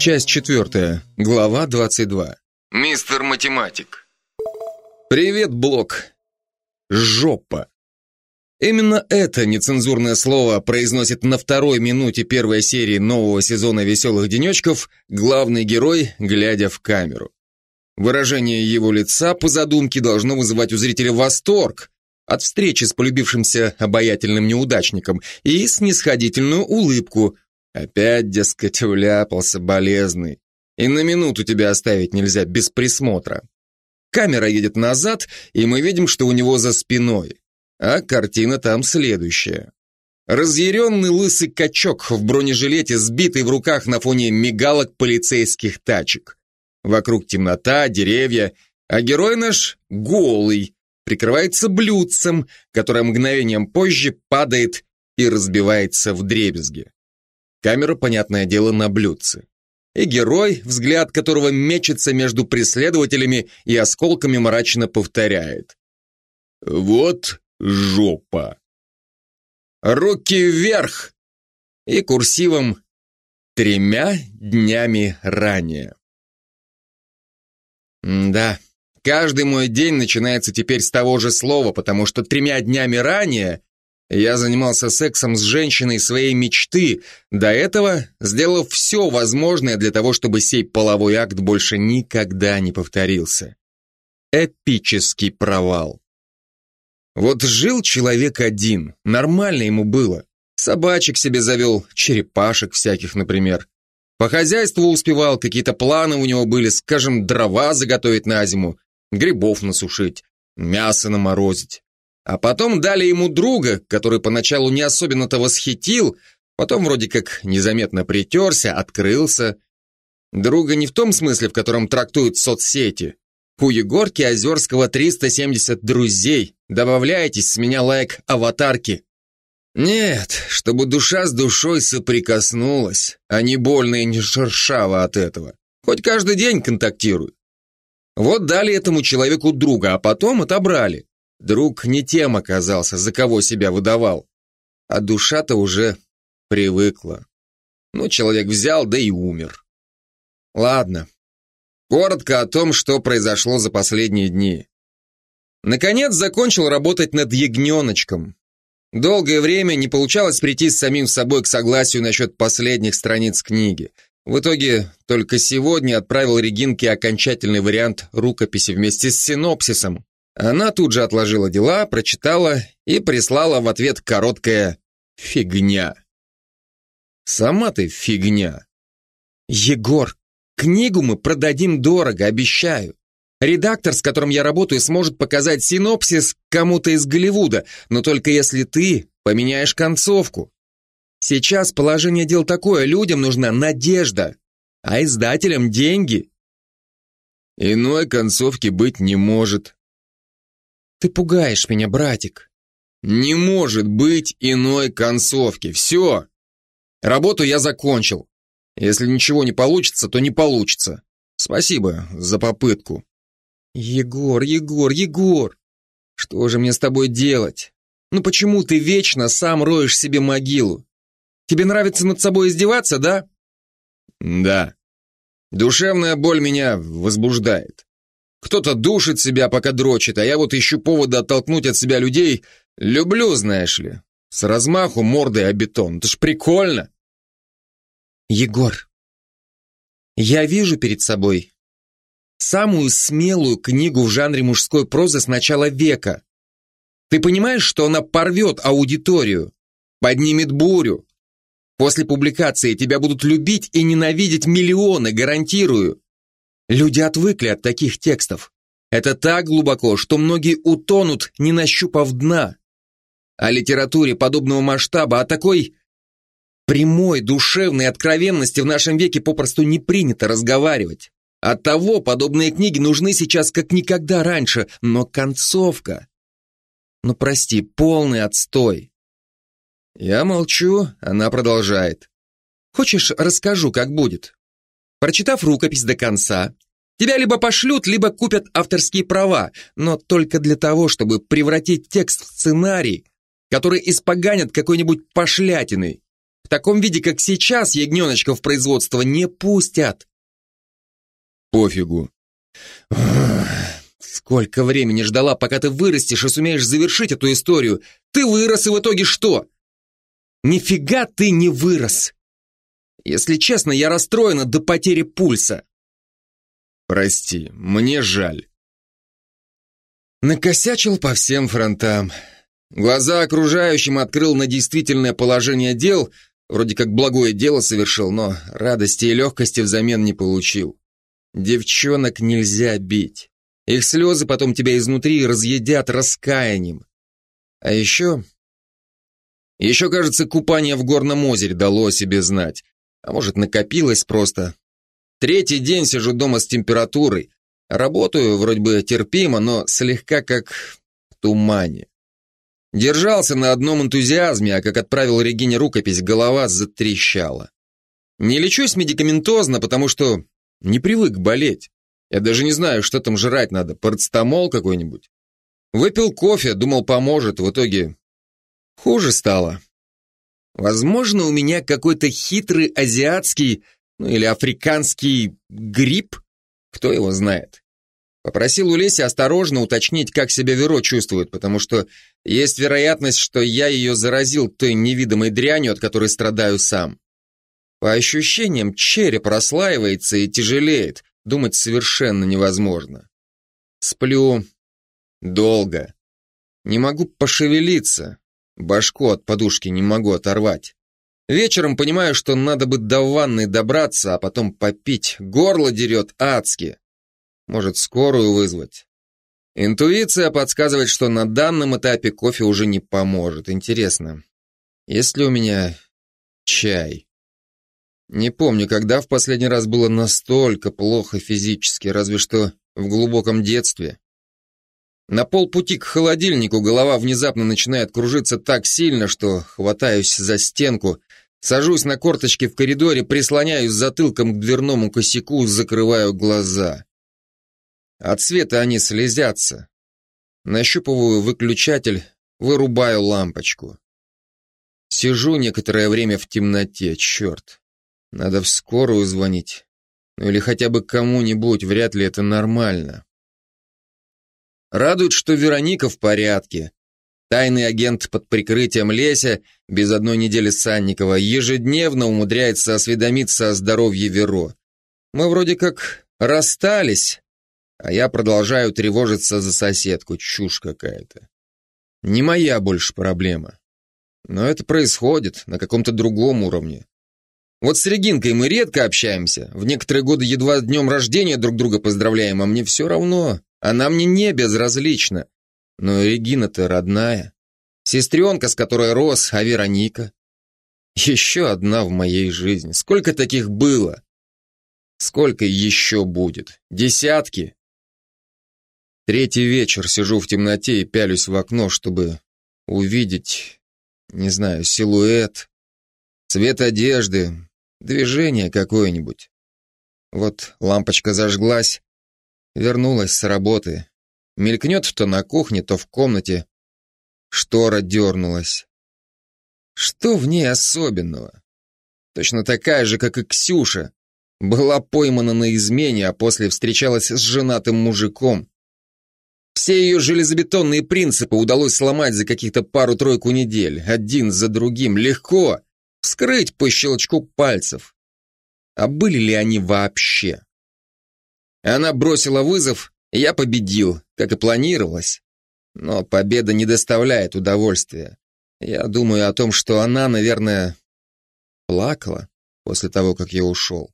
Часть четвертая, глава 22. Мистер Математик. Привет, Блок. Жопа. Именно это нецензурное слово произносит на второй минуте первой серии нового сезона «Веселых денечков» главный герой, глядя в камеру. Выражение его лица по задумке должно вызывать у зрителя восторг от встречи с полюбившимся обаятельным неудачником и снисходительную улыбку, Опять, дескать, вляпался болезный. И на минуту тебя оставить нельзя без присмотра. Камера едет назад, и мы видим, что у него за спиной. А картина там следующая. Разъяренный лысый качок в бронежилете, сбитый в руках на фоне мигалок полицейских тачек. Вокруг темнота, деревья, а герой наш голый, прикрывается блюдцем, которое мгновением позже падает и разбивается в дребезги. Камера, понятное дело, на блюдце. И герой, взгляд которого мечется между преследователями и осколками мрачно повторяет. «Вот жопа!» «Руки вверх!» И курсивом «Тремя днями ранее». да, каждый мой день начинается теперь с того же слова, потому что тремя днями ранее я занимался сексом с женщиной своей мечты, до этого сделав все возможное для того, чтобы сей половой акт больше никогда не повторился. Эпический провал. Вот жил человек один, нормально ему было. Собачек себе завел, черепашек всяких, например. По хозяйству успевал, какие-то планы у него были, скажем, дрова заготовить на зиму, грибов насушить, мясо наморозить. А потом дали ему друга, который поначалу не особенно-то восхитил, потом вроде как незаметно притерся, открылся. Друга не в том смысле, в котором трактуют соцсети. У Егорки Озерского 370 друзей. Добавляйтесь, с меня лайк аватарки. Нет, чтобы душа с душой соприкоснулась, а не больно и не шершава от этого. Хоть каждый день контактируй. Вот дали этому человеку друга, а потом отобрали. Друг не тем оказался, за кого себя выдавал. А душа-то уже привыкла. Ну, человек взял, да и умер. Ладно. Коротко о том, что произошло за последние дни. Наконец закончил работать над ягненочком. Долгое время не получалось прийти с самим собой к согласию насчет последних страниц книги. В итоге только сегодня отправил Регинке окончательный вариант рукописи вместе с синопсисом. Она тут же отложила дела, прочитала и прислала в ответ короткое «фигня». Сама ты фигня. Егор, книгу мы продадим дорого, обещаю. Редактор, с которым я работаю, сможет показать синопсис кому-то из Голливуда, но только если ты поменяешь концовку. Сейчас положение дел такое, людям нужна надежда, а издателям деньги. Иной концовки быть не может, ты пугаешь меня, братик. Не может быть иной концовки. Все. Работу я закончил. Если ничего не получится, то не получится. Спасибо за попытку. Егор, Егор, Егор. Что же мне с тобой делать? Ну почему ты вечно сам роешь себе могилу? Тебе нравится над собой издеваться, да? Да. Душевная боль меня возбуждает. Кто-то душит себя, пока дрочит, а я вот ищу повода оттолкнуть от себя людей. Люблю, знаешь ли. С размаху мордой о бетон. Это ж прикольно. Егор, я вижу перед собой самую смелую книгу в жанре мужской прозы с начала века. Ты понимаешь, что она порвет аудиторию, поднимет бурю. После публикации тебя будут любить и ненавидеть миллионы, гарантирую. Люди отвыкли от таких текстов. Это так глубоко, что многие утонут, не нащупав дна. О литературе подобного масштаба, о такой прямой, душевной откровенности в нашем веке попросту не принято разговаривать. Оттого подобные книги нужны сейчас как никогда раньше, но концовка... Ну прости, полный отстой. Я молчу, она продолжает. Хочешь, расскажу, как будет? Прочитав рукопись до конца, тебя либо пошлют, либо купят авторские права, но только для того, чтобы превратить текст в сценарий, который испоганят какой-нибудь пошлятиной. таком виде, как сейчас, ягненочка в производство не пустят. Пофигу. Сколько времени ждала, пока ты вырастешь и сумеешь завершить эту историю. Ты вырос, и в итоге что? Нифига ты не вырос. Если честно, я расстроена до потери пульса. Прости, мне жаль. Накосячил по всем фронтам. Глаза окружающим открыл на действительное положение дел, вроде как благое дело совершил, но радости и легкости взамен не получил. Девчонок нельзя бить. Их слезы потом тебя изнутри разъедят раскаянием. А еще... Еще, кажется, купание в горном озере дало о себе знать. А может, накопилось просто. Третий день сижу дома с температурой. Работаю вроде бы терпимо, но слегка как в тумане. Держался на одном энтузиазме, а как отправил Регине рукопись, голова затрещала. Не лечусь медикаментозно, потому что не привык болеть. Я даже не знаю, что там жрать надо, парацетамол какой-нибудь. Выпил кофе, думал поможет, в итоге хуже стало. Возможно, у меня какой-то хитрый азиатский, ну или африканский грипп, кто его знает. Попросил у Леси осторожно уточнить, как себя Веро чувствует, потому что есть вероятность, что я ее заразил той невидимой дрянью, от которой страдаю сам. По ощущениям, череп расслаивается и тяжелеет, думать совершенно невозможно. Сплю долго. Не могу пошевелиться, башку от подушки не могу оторвать. Вечером понимаю, что надо бы до ванной добраться, а потом попить. Горло дерет адски. Может, скорую вызвать? Интуиция подсказывает, что на данном этапе кофе уже не поможет. Интересно, есть ли у меня чай? Не помню, когда в последний раз было настолько плохо физически, разве что в глубоком детстве. На полпути к холодильнику голова внезапно начинает кружиться так сильно, что хватаюсь за стенку, сажусь на корточки в коридоре, прислоняюсь затылком к дверному косяку, закрываю глаза. От света они слезятся. Нащупываю выключатель, вырубаю лампочку. Сижу некоторое время в темноте, черт. Надо в скорую звонить. Ну или хотя бы кому-нибудь, вряд ли это нормально. Радует, что Вероника в порядке. Тайный агент под прикрытием Леся, без одной недели Санникова, ежедневно умудряется осведомиться о здоровье Веро. Мы вроде как расстались, а я продолжаю тревожиться за соседку, чушь какая-то. Не моя больше проблема. Но это происходит на каком-то другом уровне. Вот с Регинкой мы редко общаемся, в некоторые годы едва днем рождения друг друга поздравляем, а мне все равно, она мне не безразлична. Но Регина-то родная. Сестренка, с которой рос, а Вероника. Еще одна в моей жизни. Сколько таких было? Сколько еще будет? Десятки? Третий вечер сижу в темноте и пялюсь в окно, чтобы увидеть, не знаю, силуэт, цвет одежды, движение какое-нибудь. Вот лампочка зажглась, вернулась с работы. Мелькнет то на кухне, то в комнате. Штора дернулась. Что в ней особенного? Точно такая же, как и Ксюша. Была поймана на измене, а после встречалась с женатым мужиком. Все ее железобетонные принципы удалось сломать за каких-то пару-тройку недель, один за другим, легко, вскрыть по щелчку пальцев. А были ли они вообще? Она бросила вызов, и я победил, как и планировалось. Но победа не доставляет удовольствия. Я думаю о том, что она, наверное, плакала после того, как я ушел.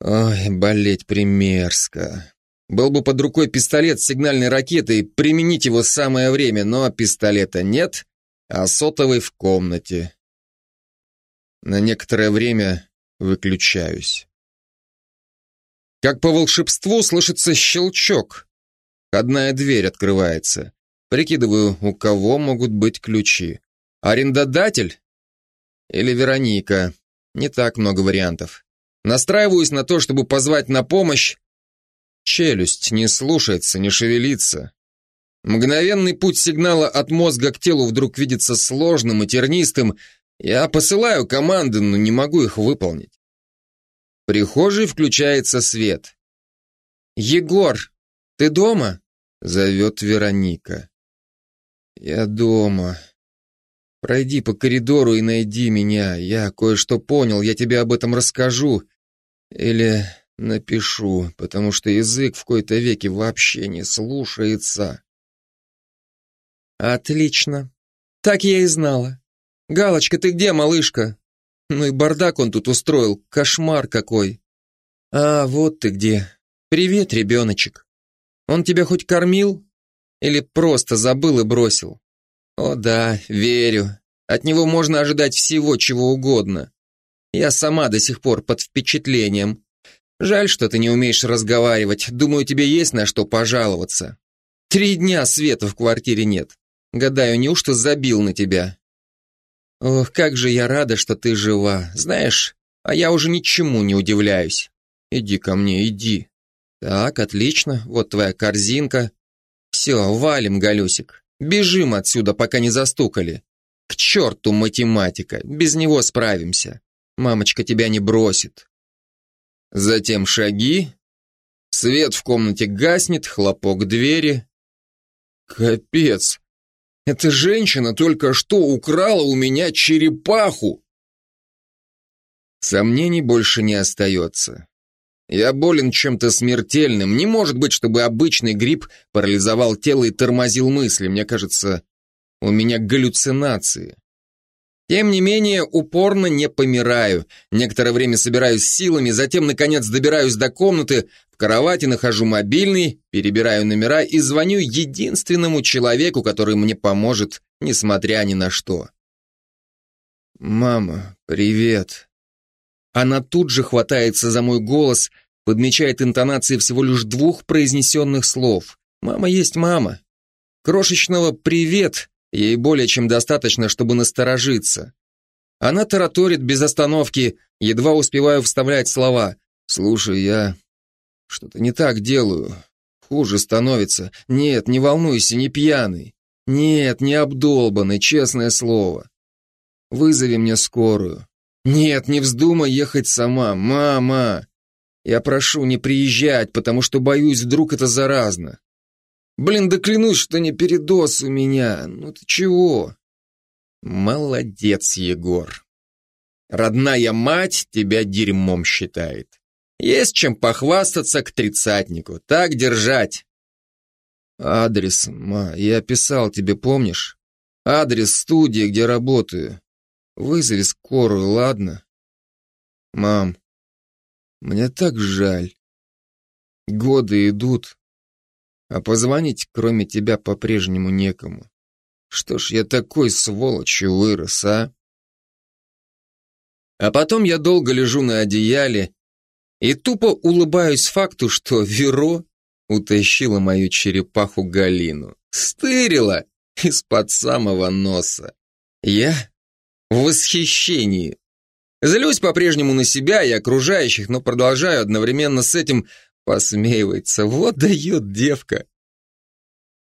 Ой, болеть примерзко. Был бы под рукой пистолет с сигнальной ракетой, применить его самое время, но пистолета нет, а сотовый в комнате. На некоторое время выключаюсь. Как по волшебству слышится щелчок. Входная дверь открывается. Прикидываю, у кого могут быть ключи. Арендодатель? Или Вероника? Не так много вариантов. Настраиваюсь на то, чтобы позвать на помощь, Челюсть не слушается, не шевелится. Мгновенный путь сигнала от мозга к телу вдруг видится сложным и тернистым, Я посылаю команды, но не могу их выполнить. Прихожей включается свет. «Егор, ты дома?» — зовет Вероника. «Я дома. Пройди по коридору и найди меня. Я кое-что понял, я тебе об этом расскажу. Или напишу, потому что язык в кои-то веке вообще не слушается». «Отлично. Так я и знала. Галочка, ты где, малышка? Ну и бардак он тут устроил, кошмар какой. А, вот ты где. Привет, ребеночек. Он тебя хоть кормил? Или просто забыл и бросил? О да, верю. От него можно ожидать всего, чего угодно. Я сама до сих пор под впечатлением. Жаль, что ты не умеешь разговаривать. Думаю, тебе есть на что пожаловаться. Три дня света в квартире нет. Гадаю, неужто забил на тебя? Ох, как же я рада, что ты жива. Знаешь, а я уже ничему не удивляюсь. Иди ко мне, иди. Так, отлично, вот твоя корзинка. Все, валим, Галюсик. Бежим отсюда, пока не застукали. К черту математика, без него справимся. Мамочка тебя не бросит. Затем шаги. Свет в комнате гаснет, хлопок двери. Капец. Эта женщина только что украла у меня черепаху. Сомнений больше не остается. Я болен чем-то смертельным. Не может быть, чтобы обычный грипп парализовал тело и тормозил мысли. Мне кажется, у меня галлюцинации. Тем не менее, упорно не помираю. Некоторое время собираюсь силами, затем, наконец, добираюсь до комнаты, кровати нахожу мобильный, перебираю номера и звоню единственному человеку, который мне поможет, несмотря ни на что. «Мама, привет». Она тут же хватается за мой голос, подмечает интонации всего лишь двух произнесенных слов. «Мама есть мама». Крошечного «привет» ей более чем достаточно, чтобы насторожиться. Она тараторит без остановки, едва успеваю вставлять слова. «Слушай, я что-то не так делаю. Хуже становится. Нет, не волнуйся, не пьяный. Нет, не обдолбанный, честное слово. Вызови мне скорую. Нет, не вздумай ехать сама, мама. Я прошу не приезжать, потому что боюсь, вдруг это заразно. Блин, да клянусь, что не передоз у меня. Ну ты чего? Молодец, Егор. Родная мать тебя дерьмом считает. Есть чем похвастаться к тридцатнику. Так держать. Адрес, ма, я писал тебе, помнишь? Адрес студии, где работаю. Вызови скорую, ладно? Мам, мне так жаль. Годы идут, а позвонить кроме тебя по-прежнему некому. Что ж я такой сволочью вырос, а? А потом я долго лежу на одеяле и тупо улыбаюсь факту, что Веро утащила мою черепаху Галину. Стырила из-под самого носа. Я в восхищении. Злюсь по-прежнему на себя и окружающих, но продолжаю одновременно с этим посмеиваться. Вот дает девка.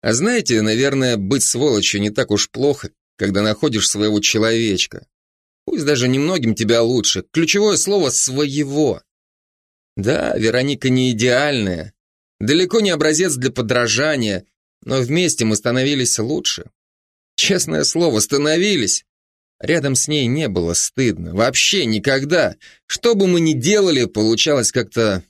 А знаете, наверное, быть сволочью не так уж плохо, когда находишь своего человечка. Пусть даже немногим тебя лучше. Ключевое слово «своего». Да, Вероника не идеальная, далеко не образец для подражания, но вместе мы становились лучше. Честное слово, становились. Рядом с ней не было стыдно. Вообще никогда. Что бы мы ни делали, получалось как-то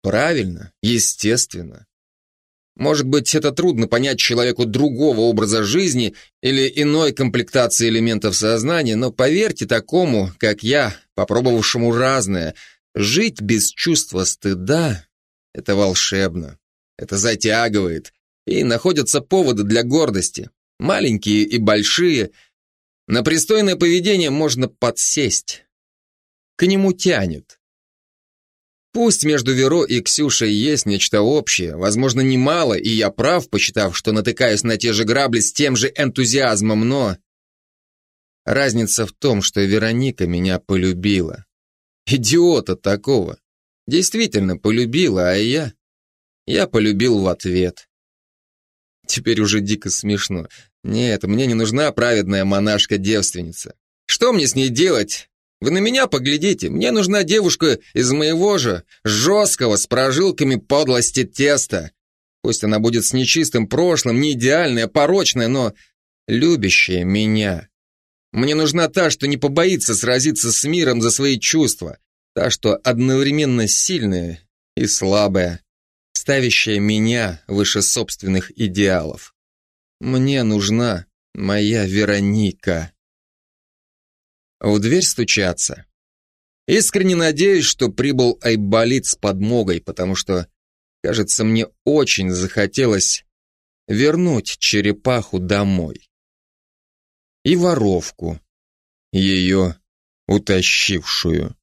правильно, естественно. Может быть, это трудно понять человеку другого образа жизни или иной комплектации элементов сознания, но поверьте такому, как я, попробовавшему разное, жить без чувства стыда – это волшебно. Это затягивает. И находятся поводы для гордости. Маленькие и большие – на пристойное поведение можно подсесть. К нему тянет. Пусть между Веро и Ксюшей есть нечто общее, возможно, немало, и я прав, посчитав, что натыкаюсь на те же грабли с тем же энтузиазмом, но... Разница в том, что Вероника меня полюбила. Идиота такого. Действительно полюбила, а я... Я полюбил в ответ. Теперь уже дико смешно. Нет, мне не нужна праведная монашка-девственница. Что мне с ней делать? Вы на меня поглядите. Мне нужна девушка из моего же, жесткого, с прожилками подлости теста. Пусть она будет с нечистым прошлым, не идеальная, порочная, но любящая меня. Мне нужна та, что не побоится сразиться с миром за свои чувства, та, что одновременно сильная и слабая, ставящая меня выше собственных идеалов. Мне нужна моя Вероника. В дверь стучаться. Искренне надеюсь, что прибыл Айболит с подмогой, потому что, кажется, мне очень захотелось вернуть черепаху домой. И воровку, ее утащившую.